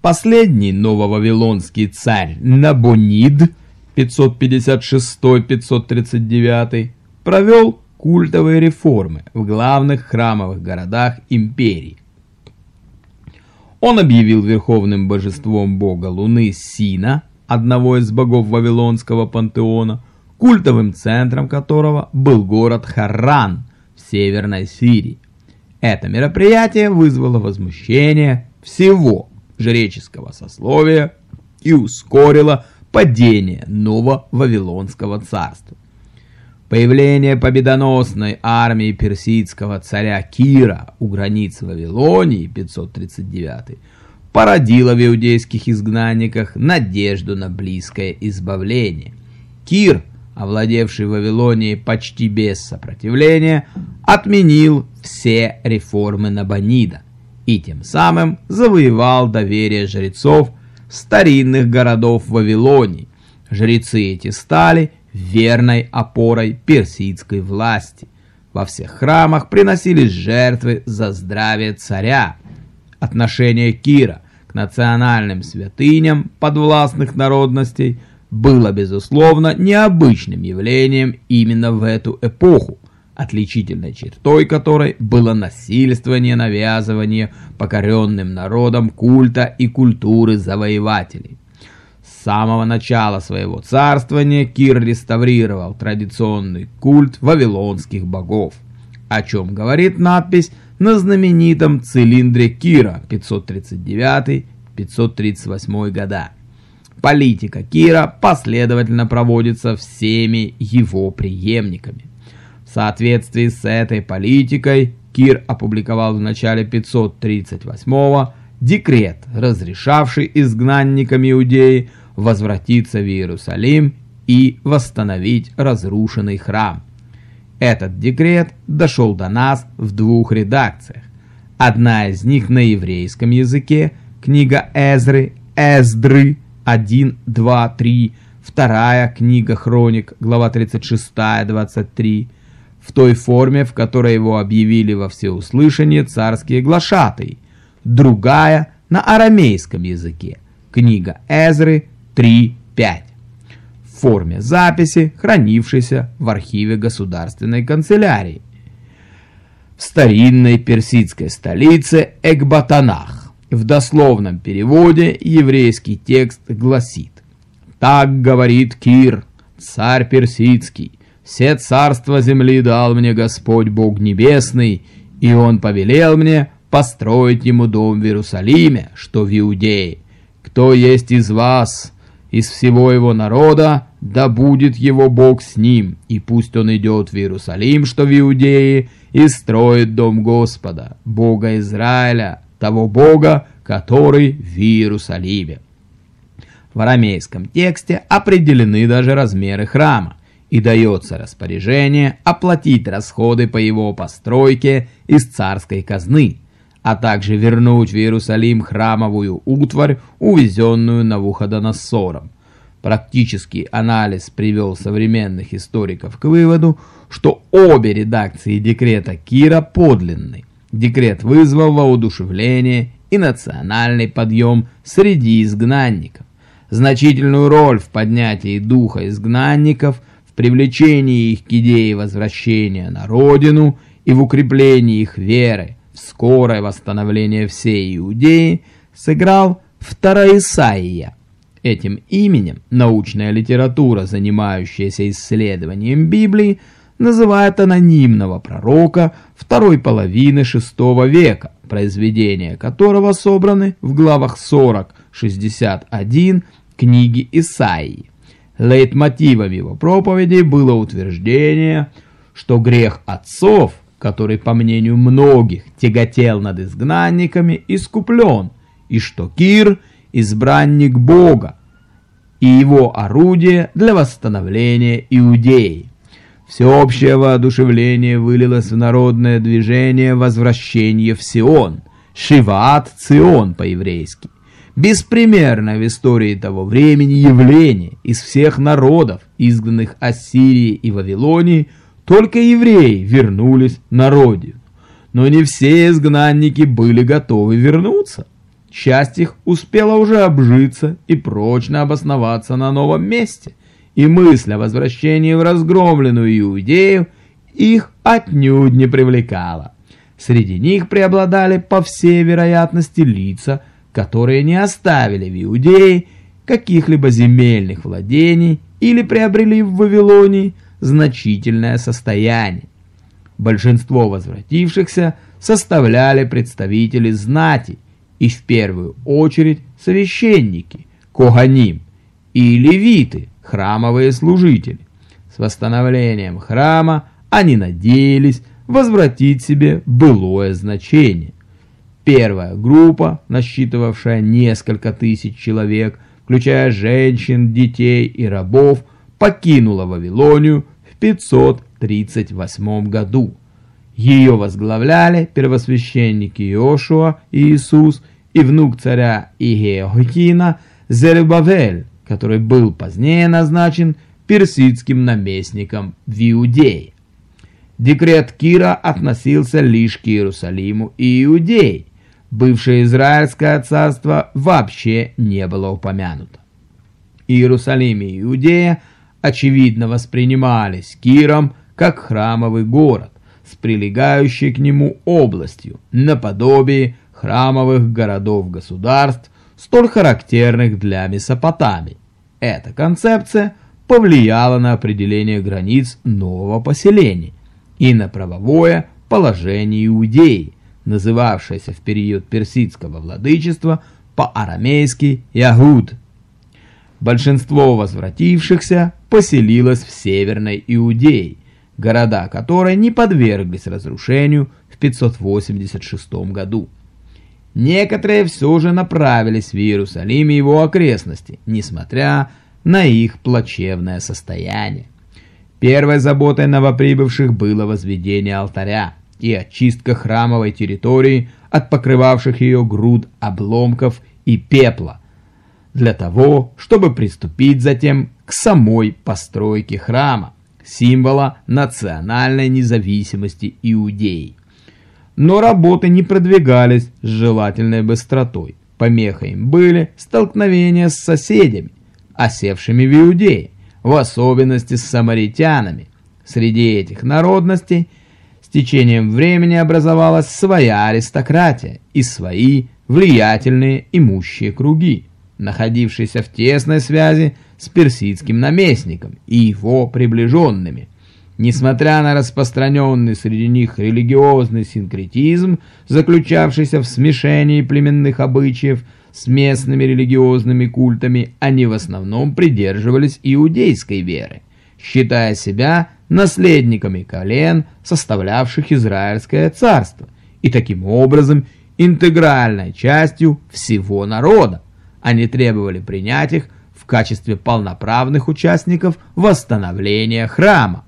Последний нововавилонский царь Набонид 556-539 провел культовые реформы в главных храмовых городах империи. Он объявил верховным божеством бога Луны Сина, одного из богов Вавилонского пантеона, культовым центром которого был город Харран в Северной Сирии. Это мероприятие вызвало возмущение всего жреческого сословия и ускорило падение Ново-Вавилонского царства. Появление победоносной армии персидского царя Кира у границ Вавилонии 539 породило в иудейских изгнанниках надежду на близкое избавление. Кир, овладевший Вавилонией почти без сопротивления, отменил все реформы Набонида и тем самым завоевал доверие жрецов старинных городов Вавилонии. Жрецы эти стали верной опорой персидской власти. Во всех храмах приносились жертвы за здравие царя. Отношение Кира к национальным святыням подвластных народностей было, безусловно, необычным явлением именно в эту эпоху, отличительной чертой которой было насильствование навязывание покоренным народам культа и культуры завоевателей. С самого начала своего царствования Кир реставрировал традиционный культ вавилонских богов, о чем говорит надпись на знаменитом цилиндре Кира 539-538 года. Политика Кира последовательно проводится всеми его преемниками. В соответствии с этой политикой Кир опубликовал в начале 538-го декрет, разрешавший изгнанникам Иудеи возвратиться в Иерусалим и восстановить разрушенный храм. Этот декрет дошел до нас в двух редакциях. Одна из них на еврейском языке, книга Эзры, Эздры 1, 2, 3, вторая книга Хроник, глава 36, 23, в той форме, в которой его объявили во всеуслышание царские глашатые, другая на арамейском языке, книга Эзры 3.5, в форме записи, хранившейся в архиве государственной канцелярии. В старинной персидской столице Экбатанах, в дословном переводе еврейский текст гласит. «Так говорит Кир, царь персидский, все царства земли дал мне Господь Бог Небесный, и Он повелел мне построить Ему дом в Иерусалиме, что в Иудее. Кто есть из вас, из всего его народа, да будет его Бог с ним, и пусть он идет в Иерусалим, что в Иудее, и строит дом Господа, Бога Израиля, того Бога, который в Иерусалиме. В арамейском тексте определены даже размеры храма и дается распоряжение оплатить расходы по его постройке из царской казны, а также вернуть в Иерусалим храмовую утварь, увезенную Навуходоносором. Практический анализ привел современных историков к выводу, что обе редакции декрета Кира подлинны. Декрет вызвал воодушевление и национальный подъем среди изгнанников. Значительную роль в поднятии духа изгнанников привлечении их к идее возвращения на родину и в укреплении их веры в скорое восстановление всей Иудеи сыграл Второисаия. Этим именем научная литература, занимающаяся исследованием Библии, называет анонимного пророка второй половины VI века, произведения которого собраны в главах 40-61 книги Исаии. Лейтмотивом его проповедей было утверждение, что грех отцов, который, по мнению многих, тяготел над изгнанниками, искуплен, и что Кир – избранник Бога, и его орудие для восстановления Иудеи. Всеобщее воодушевление вылилось в народное движение возвращения в Сион, Шиваат Цион по-еврейски беспримерное в истории того времени явление из всех народов, изгнанных Ассирией и Вавилонией, только евреи вернулись на родину. Но не все изгнанники были готовы вернуться. часть их успела уже обжиться и прочно обосноваться на новом месте, и мысль о возвращении в разгромленную Иудею их отнюдь не привлекала. Среди них преобладали, по всей вероятности, лица, которые не оставили в Иудее каких-либо земельных владений или приобрели в Вавилонии значительное состояние. Большинство возвратившихся составляли представители знати, и в первую очередь священники, коганим, и левиты, храмовые служители. С восстановлением храма они надеялись возвратить себе былое значение. Первая группа, насчитывавшая несколько тысяч человек, включая женщин, детей и рабов, покинула Вавилонию в 538 году. Ее возглавляли первосвященники Иошуа и Иисус и внук царя Игеохина Зерубавель, который был позднее назначен персидским наместником в Иудее. Декрет Кира относился лишь к Иерусалиму и Иудее. Бывшее Израильское царство вообще не было упомянуто. Иерусалим и Иудея очевидно воспринимались Киром как храмовый город с прилегающей к нему областью, наподобие храмовых городов-государств, столь характерных для Месопотамии. Эта концепция повлияла на определение границ нового поселения и на правовое положение Иудеи, называвшееся в период персидского владычества по-арамейски Ягуд. Большинство возвратившихся поселилось в Северной Иудее, города которой не подверглись разрушению в 586 году. Некоторые все же направились в Иерусалим и его окрестности, несмотря на их плачевное состояние. Первой заботой новоприбывших было возведение алтаря и очистка храмовой территории от покрывавших ее груд обломков и пепла, для того, чтобы приступить затем к самой постройке храма, символа национальной независимости Иудеи. Но работы не продвигались с желательной быстротой. Помехой им были столкновения с соседями, осевшими в Иудее, в особенности с самаритянами. Среди этих народностей с течением времени образовалась своя аристократия и свои влиятельные имущие круги, находившиеся в тесной связи с персидским наместником и его приближенными – Несмотря на распространенный среди них религиозный синкретизм, заключавшийся в смешении племенных обычаев с местными религиозными культами, они в основном придерживались иудейской веры, считая себя наследниками колен, составлявших Израильское царство, и таким образом интегральной частью всего народа. Они требовали принять их в качестве полноправных участников восстановления храма.